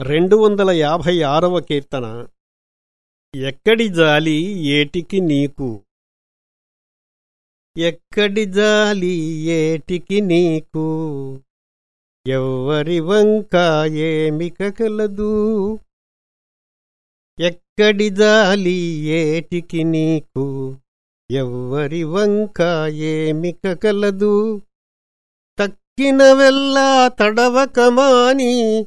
రెండు వందల యాభై ఆరవ కీర్తన. ఎక్కడి జాలి ఏటికి నీకు? ఎక్కడి జాలి ఏటికి నీకు? ఎవ్వరి వంక ఏమిక కలదు? ఎక్కడి జాలి ఏటికి నీకు? ఎవ్వరి వంక ఏమిక కలదు? తక్కిన వెళ్ళా తడవకమాని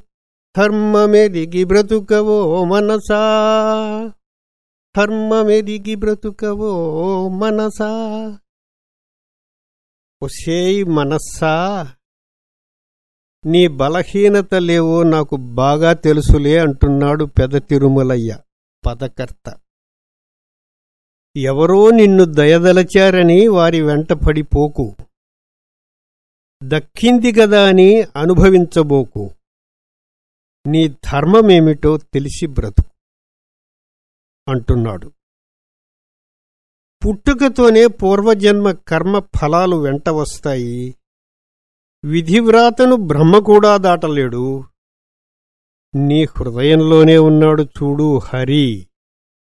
ధర్మమెరిగి బ్రతుకవో మనసా. ధర్మమెరిగి బ్రతుకవో మనసా. ఒసేయ్ మనస్సా. నీ బలహీనతలేవో నాకు బాగా తెలుసులే అంటున్నాడు పెద తిరుమలయ్య పదకర్త. ఎవరో నిన్ను దయదలచారని వారి వెంట పడిపోకు. దక్కింది కదా అని అనుభవించబోకు. నీ ధర్మమేమిటో తెలిసి బ్రతుకు అంటున్నాడు. పుట్టుకతోనే పూర్వజన్మ కర్మ ఫలాలు వెంట వస్తాయి. విధివ్రాతను బ్రహ్మ కూడా దాటలేడు. నీ హృదయంలోనే ఉన్నాడు చూడు హరి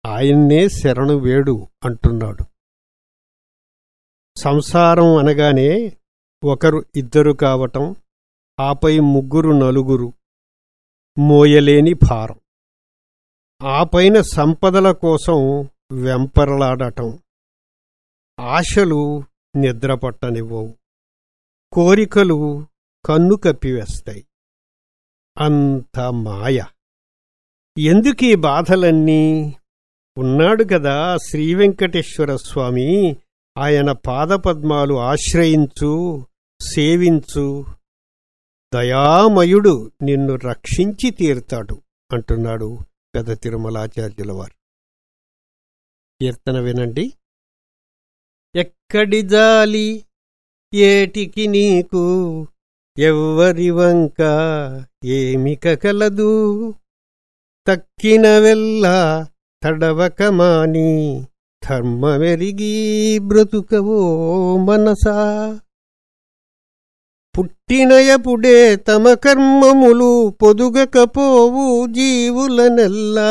ఆయన్నే శరణు వేడు అంటున్నాడు. సంసారం అనగానే ఒకరు ఇద్దరు కావటం ఆపై ముగ్గురు నలుగురు మోయలేని భారం. ఆపైన సంపదల కోసం వెంపరలాడటం. ఆశలు నిద్రపట్టనివ్వవు. కోరికలు కన్ను కప్పివేస్తాయి. అంత మాయ. ఎందుకీ బాధలన్నీ? ఉన్నాడు కదా శ్రీవెంకటేశ్వర స్వామి. ఆయన పాదపద్మాలు ఆశ్రయించు సేవించు దయామయుడు నిన్ను రక్షించి తీరుతాడు అంటున్నాడు పెద తిరుమలాచార్యుల వారు. కీర్తన వినండి. ఎక్కడి జాలి ఏటికి నీకు? ఎవ్వరి వంక ఏమిక కలదు తక్కిన వెల్లా తడవక మాని ధర్మమెరిగి బ్రతుకవో మనసా? పుట్టినయపుడే తమ కర్మములు పొదుగకపోవు జీవులనెల్లా.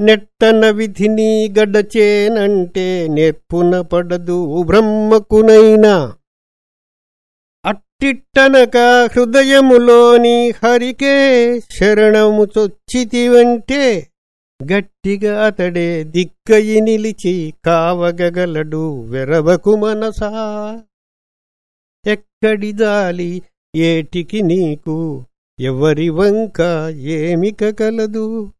నెట్టన విధిని గడచేనంటే నేర్పున పడదు బ్రహ్మకునైనా. అట్టిట్టనక హృదయములోని హరికే శరణము చొచ్చితివంటే గట్టిగా అతడే దిక్కయి నిలిచి కావగగలడు వెరవకు మనసా. ఎక్కడి జాలి? ఏటికి నీకు? ఎవరి వంక ఏమిక కలదు?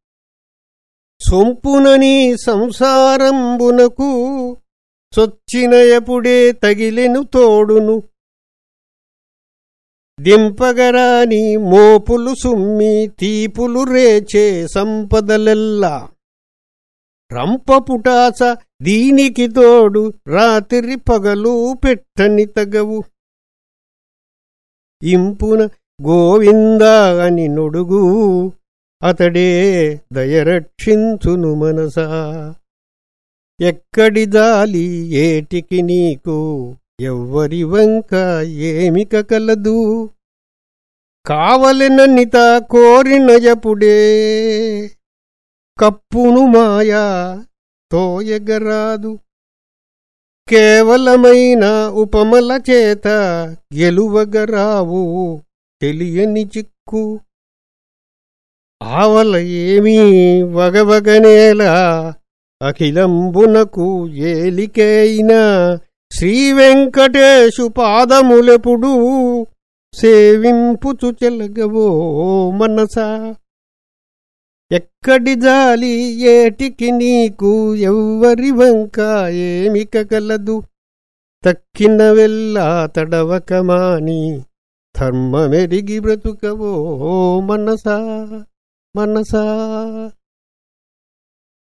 సొంపునని సంసారంబునకు చొచ్చిన ఎప్పుడే తగిలెను తోడును. దింపగరాని మోపులు సుమ్మి తీపులు రేచే సంపదలెల్లా. రంపపుటాస దీనికి తోడు రాత్రి పగలు పెట్టని తగవు. ఇంపున గోవిందా అని నొడుగు అతడే దయరక్షించును మనసా. ఎక్కడి దాలి ఏటికి నీకు ఎవ్వరి వంక ఏమిక కలదు. కావలెనన్నిత కోరినయపుడే కప్పును మాయా తోయగరాదు. కేవలమైన ఉపమల చేత గెలువగరావు తెలియని చిక్కు. ఆవల ఏమీ వగవగనేలా అఖిలంబునకు ఏలికైనా శ్రీవెంకటేశు పాదములెపుడు సేవింపుచు చెలగవో మనసా. ఎక్కడి జాలి ఏటికి నీకు? ఎవ్వరి వంక ఏమిక కలదు తక్కిన వెళ్ళా తడవకమాని ధర్మమెరిగి బ్రతుకవో మనసా మనసా.